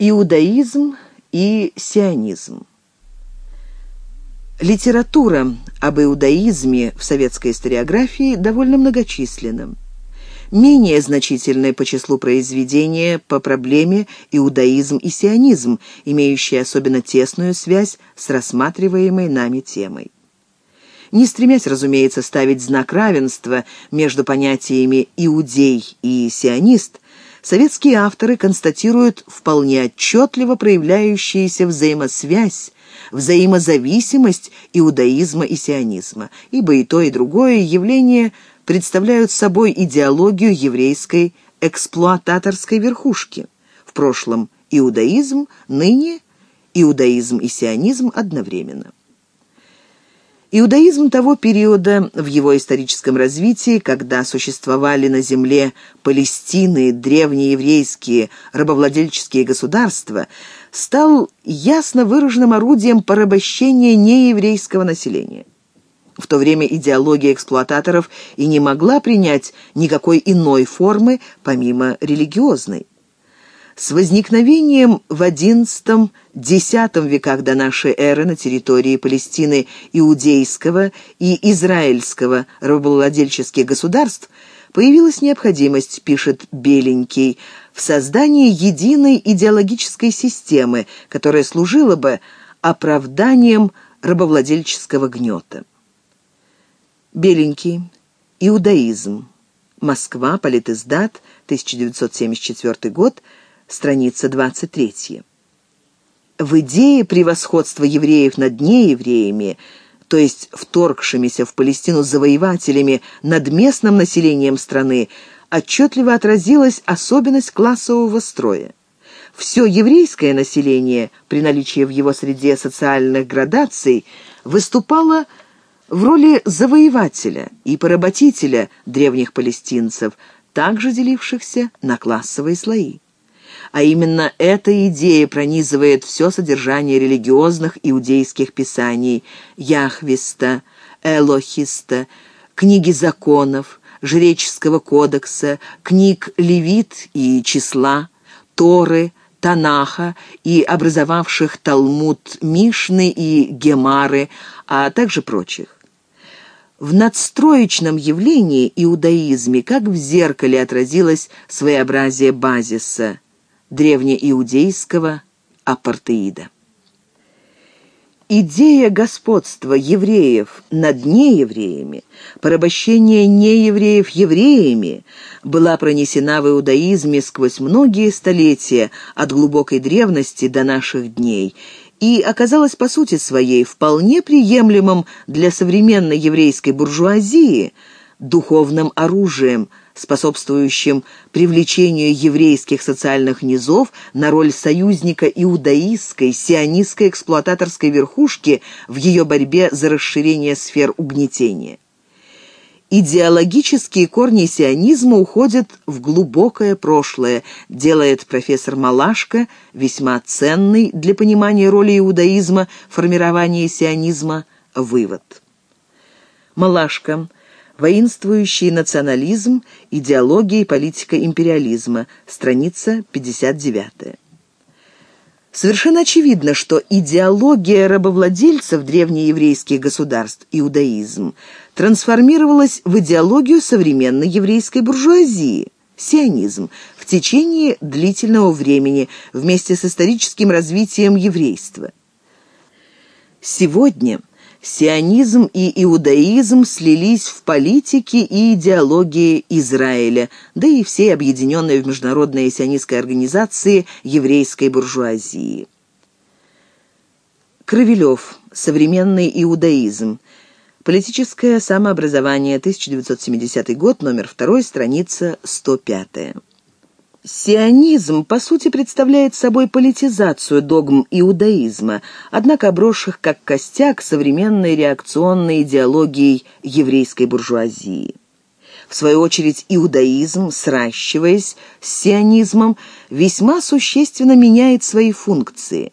Иудаизм и сионизм. Литература об иудаизме в советской историографии довольно многочисленна. Менее значительное по числу произведения по проблеме иудаизм и сионизм, имеющие особенно тесную связь с рассматриваемой нами темой. Не стремясь, разумеется, ставить знак равенства между понятиями «иудей» и «сионист», советские авторы констатируют вполне отчетливо проявляющуюся взаимосвязь, взаимозависимость иудаизма и сионизма, ибо и то, и другое явление представляют собой идеологию еврейской эксплуататорской верхушки. В прошлом иудаизм, ныне иудаизм и сионизм одновременно. Иудаизм того периода в его историческом развитии, когда существовали на земле Палестины древнееврейские рабовладельческие государства, стал ясно выраженным орудием порабощения нееврейского населения. В то время идеология эксплуататоров и не могла принять никакой иной формы, помимо религиозной. С возникновением в XI-X веках до нашей эры на территории Палестины иудейского и израильского рабовладельческих государств появилась необходимость, пишет Беленький, в создании единой идеологической системы, которая служила бы оправданием рабовладельческого гнета. Беленький. Иудаизм. Москва. Политиздат. 1974 год страница 23. В идее превосходства евреев над неевреями, то есть вторгшимися в Палестину завоевателями над местным населением страны, отчетливо отразилась особенность классового строя. Все еврейское население, при наличии в его среде социальных градаций, выступало в роли завоевателя и поработителя древних палестинцев, также делившихся на классовые слои а именно эта идея пронизывает все содержание религиозных иудейских писаний Яхвиста, Элохиста, книги законов, Жреческого кодекса, книг Левит и Числа, Торы, Танаха и образовавших Талмуд Мишны и Гемары, а также прочих. В надстроечном явлении иудаизме, как в зеркале, отразилось своеобразие базиса – древнеиудейского апартеида. Идея господства евреев над неевреями, порабощение неевреев евреями была пронесена в иудаизме сквозь многие столетия от глубокой древности до наших дней и оказалась по сути своей вполне приемлемым для современной еврейской буржуазии духовным оружием – способствующим привлечению еврейских социальных низов на роль союзника иудаистской, сионистской эксплуататорской верхушки в ее борьбе за расширение сфер угнетения. Идеологические корни сионизма уходят в глубокое прошлое, делает профессор Малашко весьма ценный для понимания роли иудаизма в формировании сионизма вывод. Малашко Воинствующий национализм, идеология и политика империализма. Страница 59. Совершенно очевидно, что идеология рабовладельцев древнееврейских государств, иудаизм, трансформировалась в идеологию современной еврейской буржуазии, сионизм, в течение длительного времени вместе с историческим развитием еврейства. Сегодня сионизм и иудаизм слились в политике и идеологии Израиля, да и всей объединенной в международной сионистской организации еврейской буржуазии. Кровелев. Современный иудаизм. Политическое самообразование. 1970 год. Номер 2. Страница 105. Сионизм, по сути, представляет собой политизацию догм иудаизма, однако обросших как костяк современной реакционной идеологией еврейской буржуазии. В свою очередь, иудаизм, сращиваясь с сионизмом, весьма существенно меняет свои функции.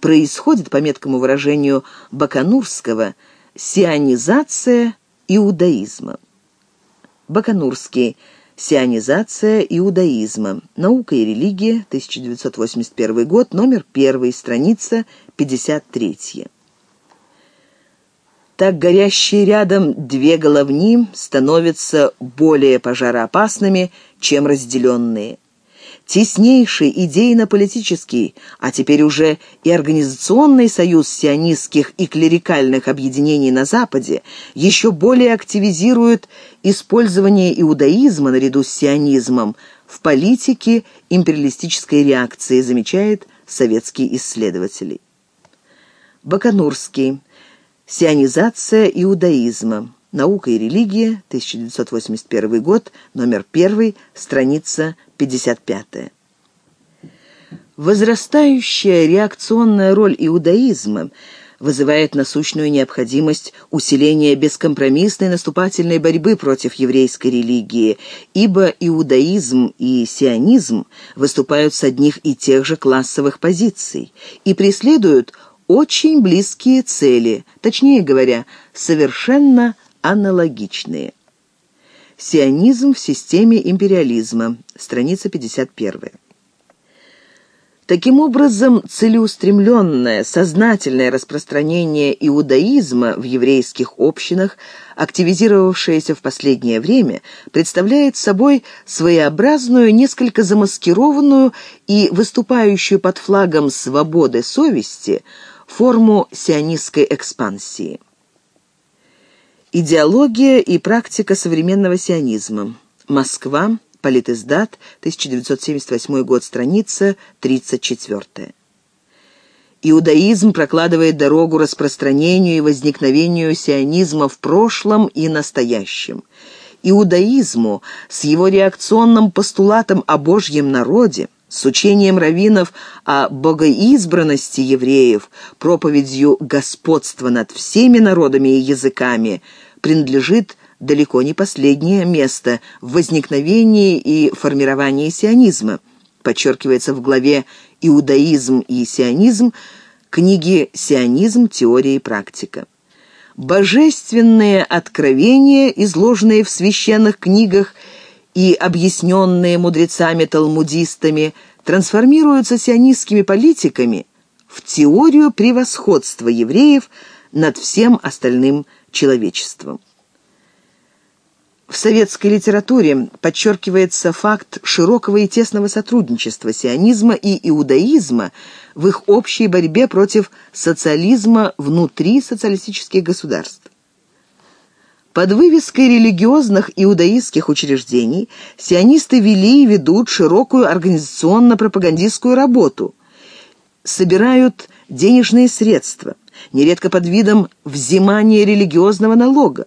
Происходит, по меткому выражению Баканурского, сионизация иудаизма. Баканурский – Сионизация иудаизма. Наука и религия, 1981 год, номер 1, страница 53. Так горящие рядом две головни становятся более пожароопасными, чем разделенные теснейший идейно-политический, а теперь уже и организационный союз сионистских и клерикальных объединений на Западе еще более активизирует использование иудаизма наряду с сионизмом в политике империалистической реакции, замечает советский исследователь. Баканурский. Сионизация иудаизма. Наука и религия, 1981 год, номер 1, страница 55. Возрастающая реакционная роль иудаизма вызывает насущную необходимость усиления бескомпромиссной наступательной борьбы против еврейской религии, ибо иудаизм и сионизм выступают с одних и тех же классовых позиций и преследуют очень близкие цели, точнее говоря, совершенно аналогичные. Сионизм в системе империализма. Страница 51. Таким образом, целеустремленное, сознательное распространение иудаизма в еврейских общинах, активизировавшееся в последнее время, представляет собой своеобразную, несколько замаскированную и выступающую под флагом свободы совести форму сионистской экспансии. Идеология и практика современного сионизма. Москва. Политиздат. 1978 год. Страница 34. Иудаизм прокладывает дорогу распространению и возникновению сионизма в прошлом и настоящем. Иудаизму с его реакционным постулатом о Божьем народе с учением раввинов о богоизбранности евреев, проповедью господства над всеми народами и языками, принадлежит далеко не последнее место в возникновении и формировании сионизма, подчеркивается в главе «Иудаизм и сионизм» книги «Сионизм. Теория и практика». Божественные откровения, изложенные в священных книгах и объясненные мудрецами-талмудистами, трансформируются сионистскими политиками в теорию превосходства евреев над всем остальным человечеством. В советской литературе подчеркивается факт широкого и тесного сотрудничества сионизма и иудаизма в их общей борьбе против социализма внутри социалистических государств. Под вывеской религиозных иудаистских учреждений сионисты вели и ведут широкую организационно-пропагандистскую работу, собирают денежные средства, нередко под видом взимания религиозного налога.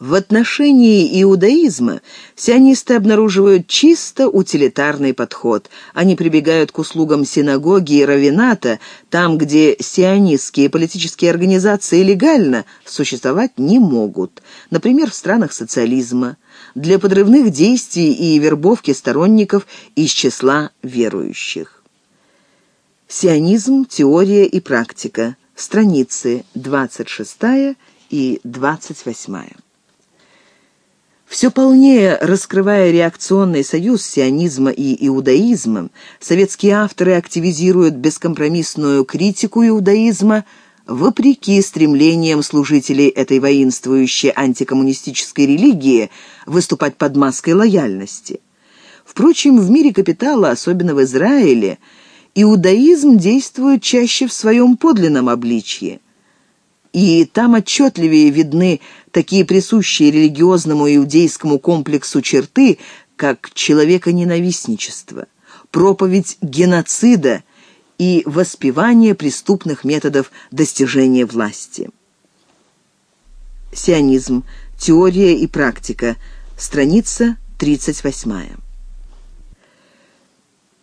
В отношении иудаизма сионисты обнаруживают чисто утилитарный подход. Они прибегают к услугам синагоги и равината, там, где сионистские политические организации легально существовать не могут, например, в странах социализма, для подрывных действий и вербовки сторонников из числа верующих. Сионизм, теория и практика. Страницы 26 и 28. Все полнее раскрывая реакционный союз сионизма и иудаизма, советские авторы активизируют бескомпромиссную критику иудаизма вопреки стремлениям служителей этой воинствующей антикоммунистической религии выступать под маской лояльности. Впрочем, в мире капитала, особенно в Израиле, иудаизм действует чаще в своем подлинном обличье – и там отчетливее видны такие присущие религиозному иудейскому комплексу черты, как человеконенавистничество, проповедь геноцида и воспевание преступных методов достижения власти. Сионизм. Теория и практика. Страница 38.